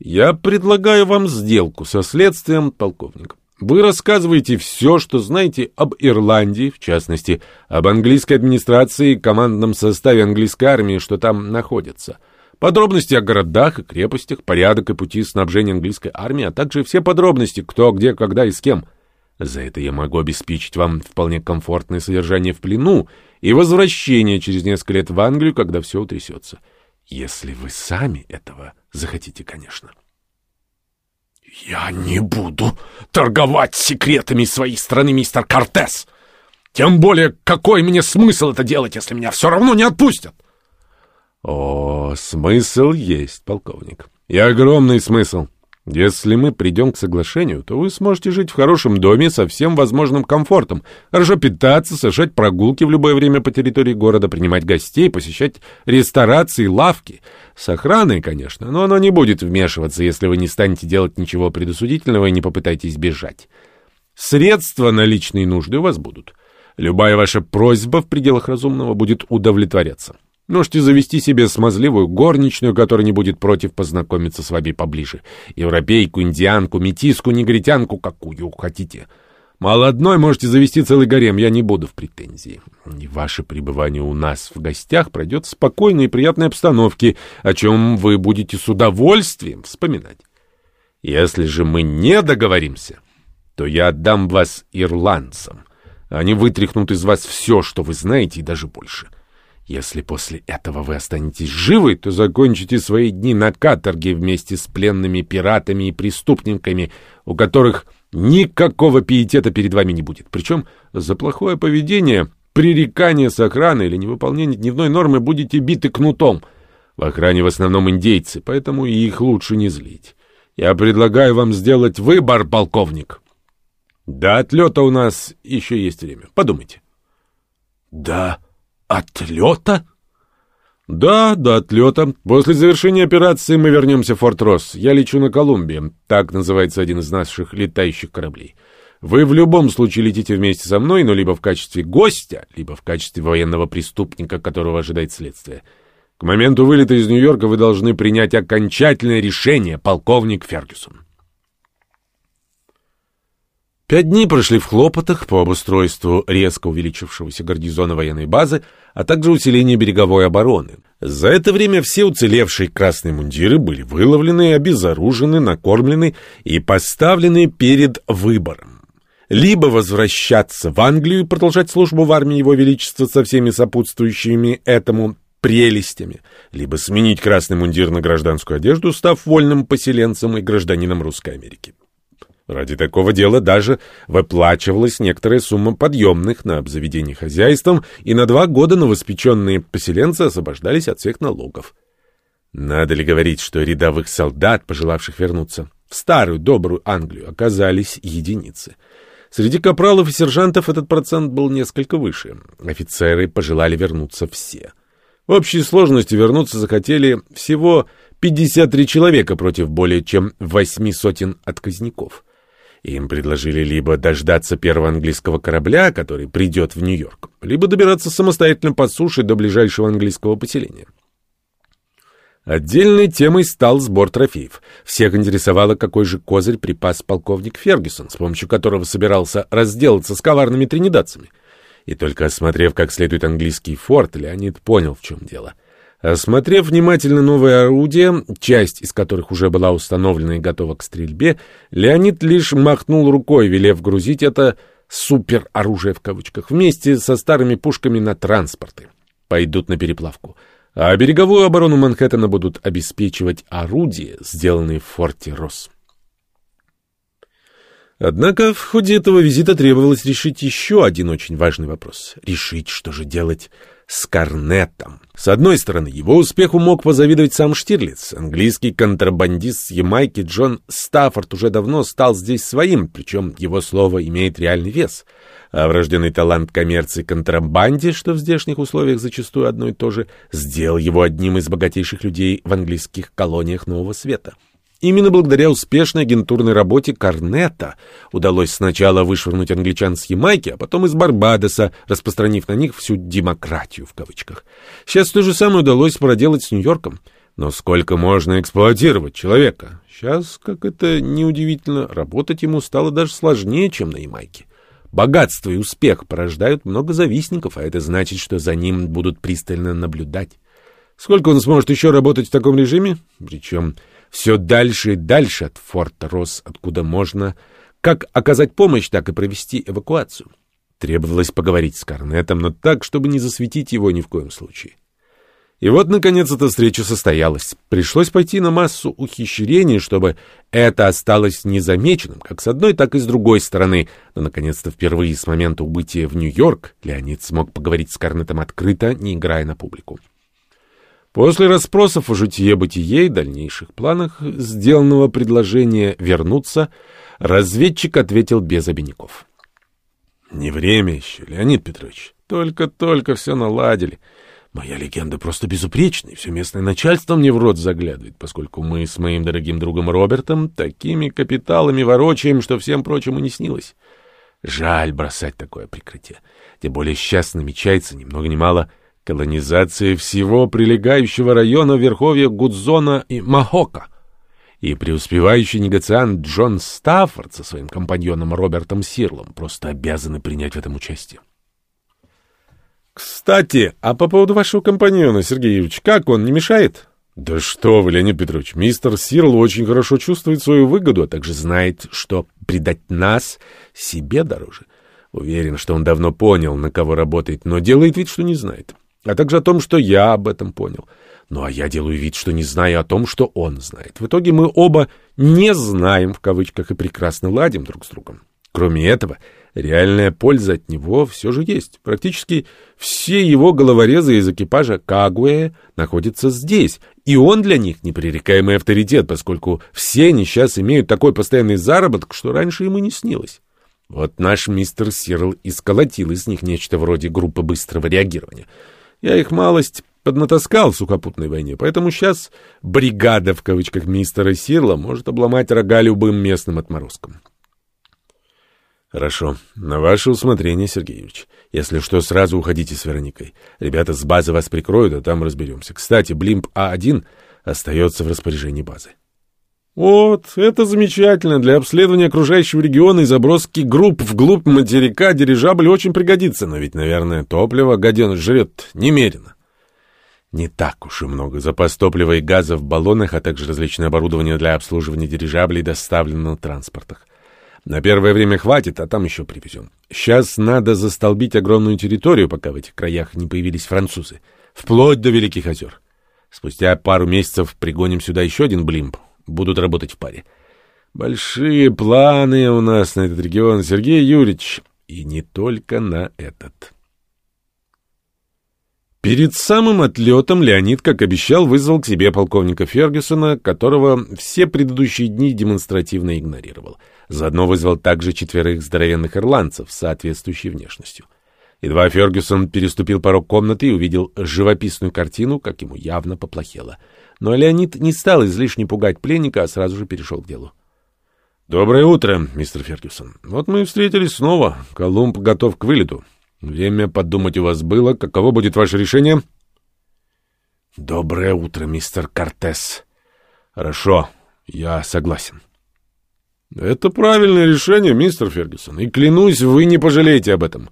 Я предлагаю вам сделку со следствием, полковник. Вы рассказываете все, что знаете об Ирландии, в частности, об английской администрации и командном составе английской армии, что там находится. Подробности о городах и крепостях, порядок и пути снабжения английской армии, а также все подробности, кто, где, когда и с кем. За это я могу обеспечить вам вполне комфортное содержание в плену и возвращение через несколько лет в Англию, когда все утрясется. Если вы сами этого захотите, конечно. «Я не буду торговать секретами своей страны, мистер Кортес! Тем более, какой мне смысл это делать, если меня все равно не отпустят?» «О, смысл есть, полковник. И огромный смысл. Если мы придем к соглашению, то вы сможете жить в хорошем доме со всем возможным комфортом, хорошо питаться, совершать прогулки в любое время по территории города, принимать гостей, посещать ресторации, лавки. С охраной, конечно, но оно не будет вмешиваться, если вы не станете делать ничего предосудительного и не попытаетесь бежать. Средства на личные нужды у вас будут. Любая ваша просьба в пределах разумного будет удовлетворяться. Можете завести себе смазливую горничную, которая не будет против познакомиться с вами поближе. Европейку, индианку, метиску, негритянку, какую хотите. Мало одной можете завести целый гарем, я не буду в претензии. И ваше пребывание у нас в гостях пройдет в спокойной и приятной обстановке, о чем вы будете с удовольствием вспоминать. Если же мы не договоримся, то я отдам вас ирландцам. Они вытряхнут из вас все, что вы знаете, и даже больше. — если после этого вы останетесь живы, то закончите свои дни на каторге вместе с пленными пиратами и преступниками, у которых никакого пиетета перед вами не будет. Причем за плохое поведение, пререкание с охраной или невыполнение дневной нормы будете биты кнутом. В охране в основном индейцы, поэтому и их лучше не злить. Я предлагаю вам сделать выбор, полковник. До отлета у нас еще есть время. Подумайте. — Да, — «Отлета?» «Да, до отлета. После завершения операции мы вернемся в Форт Росс. Я лечу на Колумбии. Так называется один из наших летающих кораблей. Вы в любом случае летите вместе со мной, но либо в качестве гостя, либо в качестве военного преступника, которого ожидает следствие. К моменту вылета из Нью-Йорка вы должны принять окончательное решение, полковник Фергюсон». Пять дней прошли в хлопотах по обустройству резко увеличившегося гарнизона военной базы, а также усилению береговой обороны. За это время все уцелевшие красные мундиры были выловлены, обезоружены, накормлены и поставлены перед выбором. Либо возвращаться в Англию и продолжать службу в армии Его Величества со всеми сопутствующими этому прелестями, либо сменить красный мундир на гражданскую одежду, став вольным поселенцем и гражданином Русской Америки. Ради такого дела даже выплачивалась некоторая сумма подъемных на обзаведение хозяйством, и на два года новоспеченные поселенцы освобождались от всех налогов. Надо ли говорить, что рядовых солдат, пожелавших вернуться в старую добрую Англию, оказались единицы? Среди капралов и сержантов этот процент был несколько выше. Офицеры пожелали вернуться все. В общей сложности вернуться захотели всего 53 человека против более чем восьми сотен отказников. Им предложили либо дождаться первого английского корабля, который придет в Нью-Йорк, либо добираться самостоятельно по суше до ближайшего английского поселения. Отдельной темой стал сбор трофеев. Всех интересовало, какой же козырь припас полковник Фергюсон, с помощью которого собирался разделаться с коварными тринидадцами. И только осмотрев как следует английский форт, Леонид понял, в чем дело. Осмотрев внимательно новое орудие, часть из которых уже была установлена и готова к стрельбе, Леонид лишь махнул рукой, велев грузить это «супероружие» в кавычках вместе со старыми пушками на транспорты. Пойдут на переплавку. А береговую оборону Манхэттена будут обеспечивать орудия, сделанные в форте Росс. Однако в ходе этого визита требовалось решить еще один очень важный вопрос. Решить, что же делать с Корнетом. С одной стороны, его успеху мог позавидовать сам Штирлиц. Английский контрабандист с Ямайки Джон Стаффорд уже давно стал здесь своим, причем его слово имеет реальный вес. А врожденный талант коммерции контрабанде, что в здешних условиях зачастую одно и то же, сделал его одним из богатейших людей в английских колониях Нового Света. Именно благодаря успешной агентурной работе Корнета удалось сначала вышвырнуть англичан с Ямайки, а потом из Барбадоса, распространив на них всю «демократию» в кавычках. Сейчас то же самое удалось проделать с Нью-Йорком. Но сколько можно эксплуатировать человека? Сейчас, как это неудивительно, работать ему стало даже сложнее, чем на Ямайке. Богатство и успех порождают много завистников, а это значит, что за ним будут пристально наблюдать. Сколько он сможет еще работать в таком режиме? Причем все дальше и дальше от форта Росс, откуда можно как оказать помощь, так и провести эвакуацию. Требовалось поговорить с Корнетом, но так, чтобы не засветить его ни в коем случае. И вот, наконец, эта встреча состоялась. Пришлось пойти на массу ухищрений, чтобы это осталось незамеченным, как с одной, так и с другой стороны. Но, наконец-то, впервые с момента убытия в Нью-Йорк Леонид смог поговорить с Корнетом открыто, не играя на публику. После расспросов о житие-бытие и дальнейших планах сделанного предложения вернуться, разведчик ответил без обиняков. «Не время еще, Леонид Петрович. Только-только все наладили. Моя легенда просто безупречная, все местное начальство мне в рот заглядывает, поскольку мы с моим дорогим другом Робертом такими капиталами ворочаем, что всем прочему не снилось. Жаль бросать такое прикрытие. Тем более сейчас намечается ни много ни мало колонизация всего прилегающего района верховья Гудзона и Махока. И преуспевающий негациант Джон Стаффорд со своим компаньоном Робертом Сирлом просто обязаны принять в этом участие. «Кстати, а по поводу вашего компаньона, Сергей Юрьевич, как он, не мешает?» «Да что вы, Леонид Петрович, мистер Сирл очень хорошо чувствует свою выгоду, а также знает, что предать нас себе дороже. Уверен, что он давно понял, на кого работает, но делает вид, что не знает а также о том, что я об этом понял. Ну, а я делаю вид, что не знаю о том, что он знает. В итоге мы оба «не знаем» в кавычках и прекрасно ладим друг с другом. Кроме этого, реальная польза от него все же есть. Практически все его головорезы из экипажа Кагуэ находятся здесь, и он для них непререкаемый авторитет, поскольку все они сейчас имеют такой постоянный заработок, что раньше ему не снилось. Вот наш мистер Сирл и сколотил из них нечто вроде группы быстрого реагирования — я их малость поднатаскал в сухопутной войне, поэтому сейчас «бригада» в кавычках мистера Сирла может обломать рога любым местным отморозкам. Хорошо. На ваше усмотрение, Сергеевич. Если что, сразу уходите с Вероникой. Ребята с базы вас прикроют, а там разберемся. Кстати, Блимп А1 остается в распоряжении базы. Вот, это замечательно. Для обследования окружающего региона и заброски групп вглубь материка дирижабль очень пригодится. Но ведь, наверное, топливо гаденыш жрет немерено. Не так уж и много. Запас топлива и газа в баллонах, а также различное оборудование для обслуживания дирижаблей доставлено на транспортах. На первое время хватит, а там еще привезем. Сейчас надо застолбить огромную территорию, пока в этих краях не появились французы. Вплоть до Великих озер. Спустя пару месяцев пригоним сюда еще один блимп будут работать в паре. Большие планы у нас на этот регион, Сергей Юрьевич, и не только на этот. Перед самым отлетом Леонид, как обещал, вызвал к себе полковника Фергюсона, которого все предыдущие дни демонстративно игнорировал. Заодно вызвал также четверых здоровенных ирландцев с соответствующей внешностью. Едва Фергюсон переступил порог комнаты и увидел живописную картину, как ему явно поплохело. Но Леонид не стал излишне пугать пленника, а сразу же перешел к делу. «Доброе утро, мистер Фергюсон. Вот мы и встретились снова. Колумб готов к вылету. Время подумать у вас было. Каково будет ваше решение?» «Доброе утро, мистер Кортес». «Хорошо, я согласен». «Это правильное решение, мистер Фергюсон, и клянусь, вы не пожалеете об этом.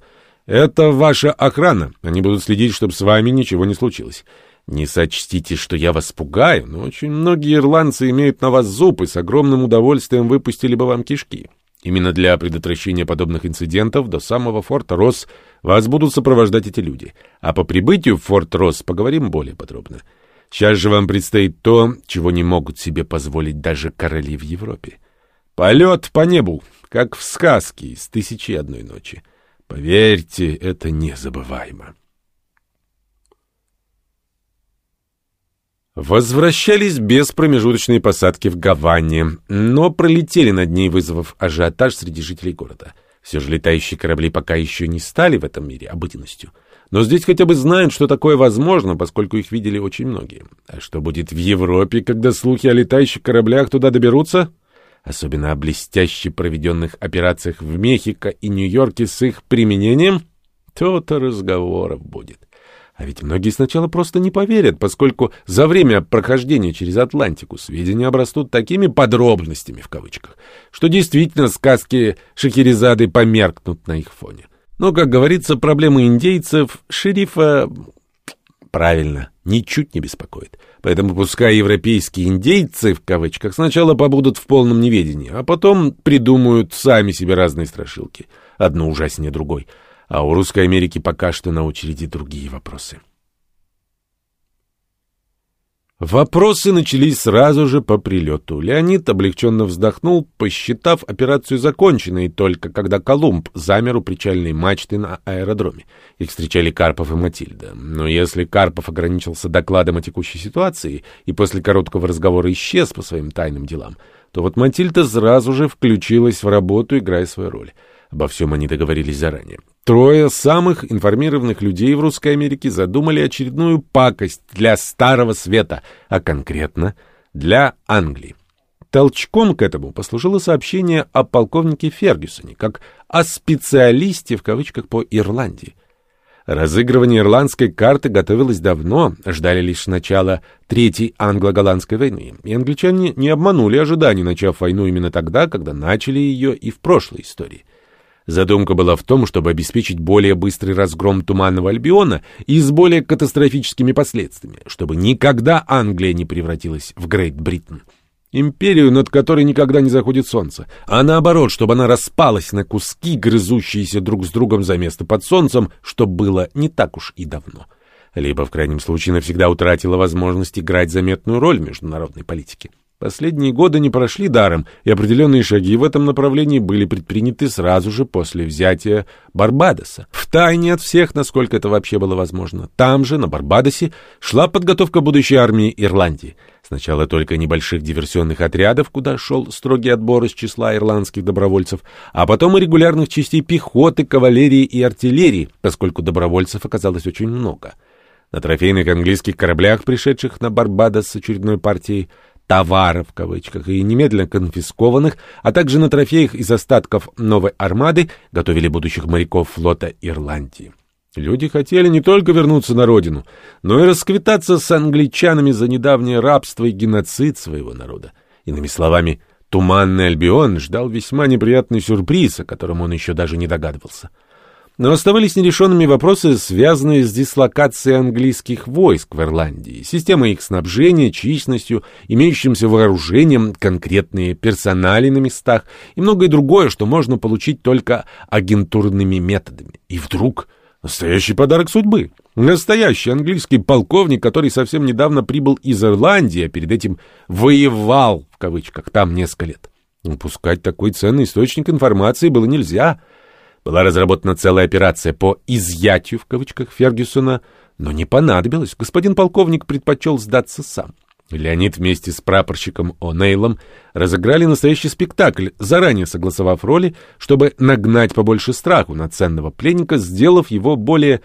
Это ваша охрана. Они будут следить, чтобы с вами ничего не случилось. Не сочтите, что я вас пугаю, но очень многие ирландцы имеют на вас зуб и с огромным удовольствием выпустили бы вам кишки. Именно для предотвращения подобных инцидентов до самого форта Росс вас будут сопровождать эти люди. А по прибытию в форт Росс поговорим более подробно. Сейчас же вам предстоит то, чего не могут себе позволить даже короли в Европе. Полет по небу, как в сказке из «Тысячи одной ночи». Поверьте, это незабываемо. Возвращались без промежуточной посадки в Гаване, но пролетели над ней, вызвав ажиотаж среди жителей города. Все же летающие корабли пока еще не стали в этом мире обыденностью. Но здесь хотя бы знают, что такое возможно, поскольку их видели очень многие. А что будет в Европе, когда слухи о летающих кораблях туда доберутся? Особенно о блестяще проведенных операциях в Мехико и Нью-Йорке с их применением? То-то разговоров будет. А ведь многие сначала просто не поверят, поскольку за время прохождения через Атлантику сведения обрастут такими «подробностями» в кавычках, что действительно сказки Шахерезады померкнут на их фоне. Но, как говорится, проблемы индейцев шерифа правильно, ничуть не беспокоит. Поэтому пускай европейские индейцы, в кавычках, сначала побудут в полном неведении, а потом придумают сами себе разные страшилки. Одно ужаснее другой — а у Русской Америки пока что на очереди другие вопросы. Вопросы начались сразу же по прилету. Леонид облегченно вздохнул, посчитав операцию законченной только когда Колумб замер у причальной мачты на аэродроме. Их встречали Карпов и Матильда. Но если Карпов ограничился докладом о текущей ситуации и после короткого разговора исчез по своим тайным делам, то вот Матильда сразу же включилась в работу, играя свою роль. Обо всем они договорились заранее. Трое самых информированных людей в Русской Америке задумали очередную пакость для Старого Света, а конкретно для Англии. Толчком к этому послужило сообщение о полковнике Фергюсоне, как о специалисте в кавычках по Ирландии. Разыгрывание ирландской карты готовилось давно, ждали лишь начала Третьей англо-голландской войны, и англичане не обманули ожиданий, начав войну именно тогда, когда начали ее и в прошлой истории. Задумка была в том, чтобы обеспечить более быстрый разгром Туманного Альбиона и с более катастрофическими последствиями, чтобы никогда Англия не превратилась в Great Britain. Империю, над которой никогда не заходит солнце, а наоборот, чтобы она распалась на куски, грызущиеся друг с другом за место под солнцем, что было не так уж и давно. Либо, в крайнем случае, навсегда утратила возможность играть заметную роль в международной политике. Последние годы не прошли даром, и определенные шаги в этом направлении были предприняты сразу же после взятия Барбадоса. В тайне от всех, насколько это вообще было возможно. Там же, на Барбадосе, шла подготовка будущей армии Ирландии. Сначала только небольших диверсионных отрядов, куда шел строгий отбор из числа ирландских добровольцев, а потом и регулярных частей пехоты, кавалерии и артиллерии, поскольку добровольцев оказалось очень много. На трофейных английских кораблях, пришедших на Барбадос с очередной партией, «товаров» в кавычках и немедленно конфискованных, а также на трофеях из остатков новой армады готовили будущих моряков флота Ирландии. Люди хотели не только вернуться на родину, но и расквитаться с англичанами за недавнее рабство и геноцид своего народа. Иными словами, Туманный Альбион ждал весьма неприятный сюрприз, о котором он еще даже не догадывался. Но оставались нерешенными вопросы, связанные с дислокацией английских войск в Ирландии, системой их снабжения, численностью, имеющимся вооружением, конкретные персонали на местах и многое другое, что можно получить только агентурными методами. И вдруг настоящий подарок судьбы. Настоящий английский полковник, который совсем недавно прибыл из Ирландии, а перед этим «воевал» в кавычках там несколько лет. Упускать такой ценный источник информации было нельзя — была разработана целая операция по «изъятию» в кавычках Фергюсона, но не понадобилось. Господин полковник предпочел сдаться сам. Леонид вместе с прапорщиком О'Нейлом разыграли настоящий спектакль, заранее согласовав роли, чтобы нагнать побольше страху на ценного пленника, сделав его более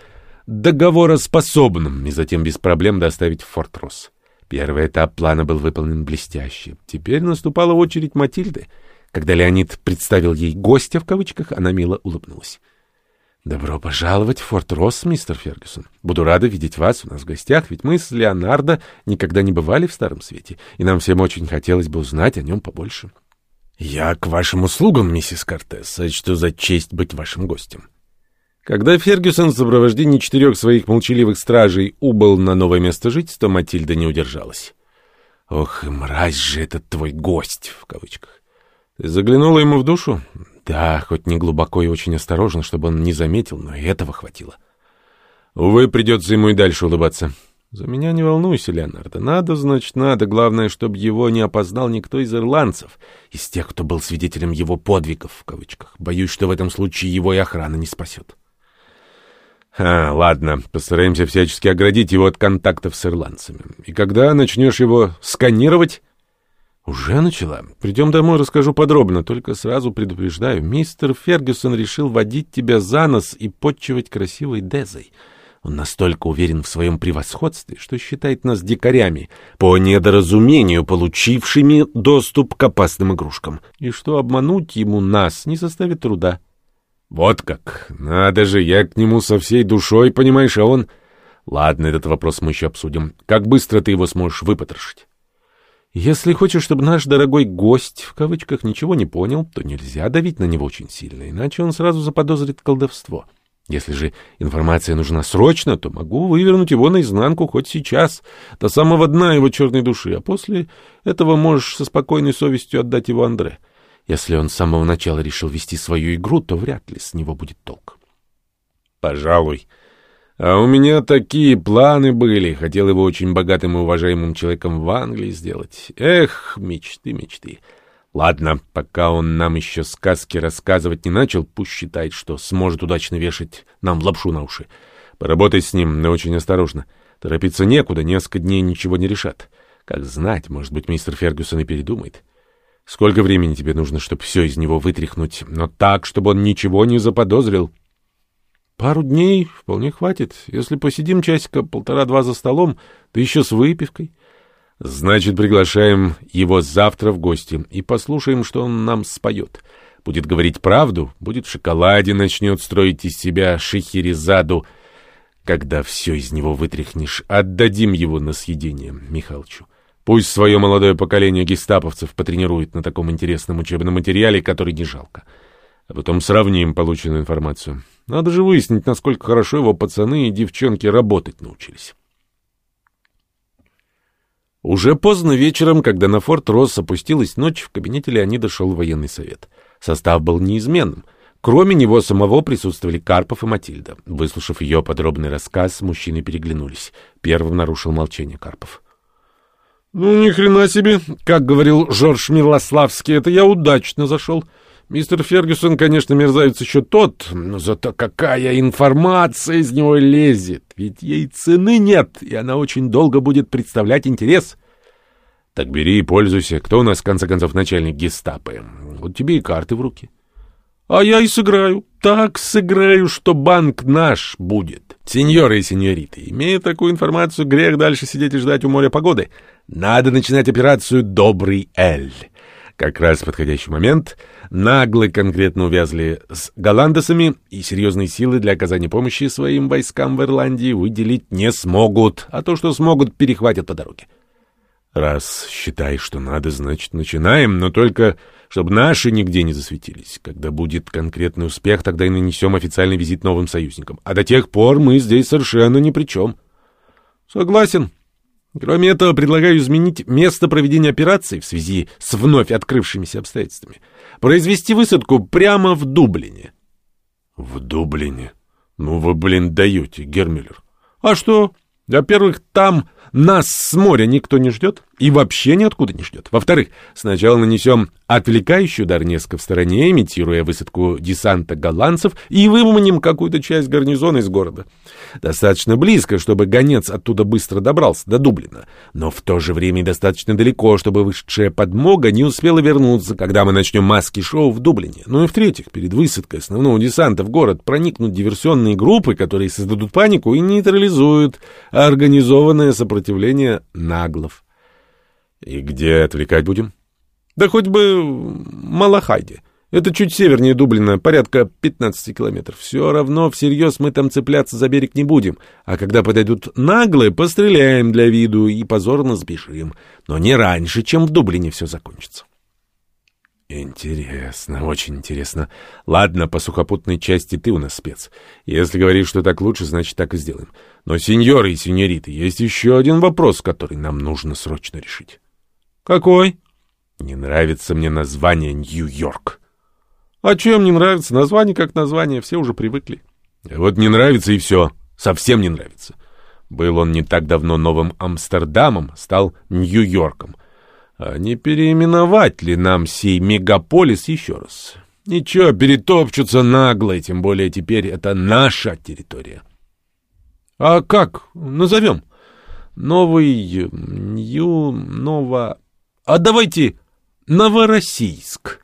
договороспособным и затем без проблем доставить в Форт Росс. Первый этап плана был выполнен блестяще. Теперь наступала очередь Матильды. Когда Леонид представил ей «гостя» в кавычках, она мило улыбнулась. «Добро пожаловать в Форт Росс, мистер Фергюсон. Буду рада видеть вас у нас в гостях, ведь мы с Леонардо никогда не бывали в Старом Свете, и нам всем очень хотелось бы узнать о нем побольше». «Я к вашим услугам, миссис Кортес, сочту за честь быть вашим гостем». Когда Фергюсон в сопровождении четырех своих молчаливых стражей убыл на новое место жительства, Матильда не удержалась. «Ох, мразь же этот твой гость!» в кавычках. «Ты заглянула ему в душу?» Да, хоть не глубоко и очень осторожно, чтобы он не заметил, но и этого хватило. Увы, придется ему и дальше улыбаться. За меня не волнуйся, Леонардо. Надо, значит, надо. Главное, чтобы его не опознал никто из ирландцев, из тех, кто был свидетелем его подвигов, в кавычках. Боюсь, что в этом случае его и охрана не спасет. А, ладно, постараемся всячески оградить его от контактов с ирландцами. И когда начнешь его сканировать... «Уже начала. Придем домой, расскажу подробно, только сразу предупреждаю. Мистер Фергюсон решил водить тебя за нос и подчивать красивой Дезой. Он настолько уверен в своем превосходстве, что считает нас дикарями, по недоразумению получившими доступ к опасным игрушкам, и что обмануть ему нас не составит труда». «Вот как! Надо же, я к нему со всей душой, понимаешь, а он...» «Ладно, этот вопрос мы еще обсудим. Как быстро ты его сможешь выпотрошить?» Если хочешь, чтобы наш дорогой гость, в кавычках, ничего не понял, то нельзя давить на него очень сильно, иначе он сразу заподозрит колдовство. Если же информация нужна срочно, то могу вывернуть его наизнанку хоть сейчас, до самого дна его черной души, а после этого можешь со спокойной совестью отдать его Андре. Если он с самого начала решил вести свою игру, то вряд ли с него будет толк. — Пожалуй. — а у меня такие планы были. Хотел его очень богатым и уважаемым человеком в Англии сделать. Эх, мечты, мечты. Ладно, пока он нам еще сказки рассказывать не начал, пусть считает, что сможет удачно вешать нам лапшу на уши. Поработай с ним, но очень осторожно. Торопиться некуда, несколько дней ничего не решат. Как знать, может быть, мистер Фергюсон и передумает. Сколько времени тебе нужно, чтобы все из него вытряхнуть, но так, чтобы он ничего не заподозрил?» Пару дней вполне хватит. Если посидим часика полтора-два за столом, да еще с выпивкой. Значит, приглашаем его завтра в гости и послушаем, что он нам споет. Будет говорить правду, будет в шоколаде, начнет строить из себя шихерезаду. Когда все из него вытряхнешь, отдадим его на съедение Михалычу. Пусть свое молодое поколение гестаповцев потренирует на таком интересном учебном материале, который не жалко. А потом сравним полученную информацию. Надо же выяснить, насколько хорошо его пацаны и девчонки работать научились. Уже поздно вечером, когда на форт Росс опустилась ночь, в кабинете Леонида шел военный совет. Состав был неизменным. Кроме него самого присутствовали Карпов и Матильда. Выслушав ее подробный рассказ, мужчины переглянулись. Первым нарушил молчание Карпов. «Ну, ни хрена себе! Как говорил Жорж Милославский, это я удачно зашел. Мистер Фергюсон, конечно, мерзавец еще тот, но зато какая информация из него лезет. Ведь ей цены нет, и она очень долго будет представлять интерес. Так бери и пользуйся. Кто у нас, в конце концов, начальник гестапо? Вот тебе и карты в руки. А я и сыграю. Так сыграю, что банк наш будет. Сеньоры и сеньориты, имея такую информацию, грех дальше сидеть и ждать у моря погоды. Надо начинать операцию «Добрый Эль». Как раз в подходящий момент нагло конкретно увязли с голландцами и серьезные силы для оказания помощи своим войскам в Ирландии выделить не смогут, а то, что смогут, перехватят по дороге. Раз считай, что надо, значит, начинаем, но только чтобы наши нигде не засветились. Когда будет конкретный успех, тогда и нанесем официальный визит новым союзникам. А до тех пор мы здесь совершенно ни при чем. Согласен. Кроме этого, предлагаю изменить место проведения операции в связи с вновь открывшимися обстоятельствами. Произвести высадку прямо в Дублине. В Дублине? Ну вы, блин, даете, Гермюллер. А что? Во-первых, там нас с моря никто не ждет. и вообще ниоткуда не ждет. Во-вторых, сначала нанесем отвлекающий удар несколько в стороне, имитируя высадку десанта голландцев, и выманим какую-то часть гарнизона из города. Достаточно близко, чтобы гонец оттуда быстро добрался до Дублина, но в то же время достаточно далеко, чтобы вышедшая подмога не успела вернуться, когда мы начнем маски-шоу в Дублине. Ну и в-третьих, перед высадкой основного десанта в город проникнут диверсионные группы, которые создадут панику и нейтрализуют организованное сопротивление наглов. И где отвлекать будем? Да хоть бы Малахайде. Это чуть севернее Дублина, порядка 15 километров. Все равно всерьез мы там цепляться за берег не будем. А когда подойдут наглые, постреляем для виду и позорно сбежим. Но не раньше, чем в Дублине все закончится. Интересно, очень интересно. Ладно, по сухопутной части ты у нас спец. Если говоришь, что так лучше, значит так и сделаем. Но, сеньоры и сеньориты, есть еще один вопрос, который нам нужно срочно решить. Какой? Не нравится мне название Нью-Йорк. А чем не нравится? Название как название, все уже привыкли. Вот не нравится и все. Совсем не нравится. Был он не так давно новым Амстердамом, стал Нью-Йорком. А не переименовать ли нам сей мегаполис еще раз? Ничего, перетопчутся нагло, тем более теперь это наша территория. А как назовем? Новый Нью... Ново... А давайте Новороссийск.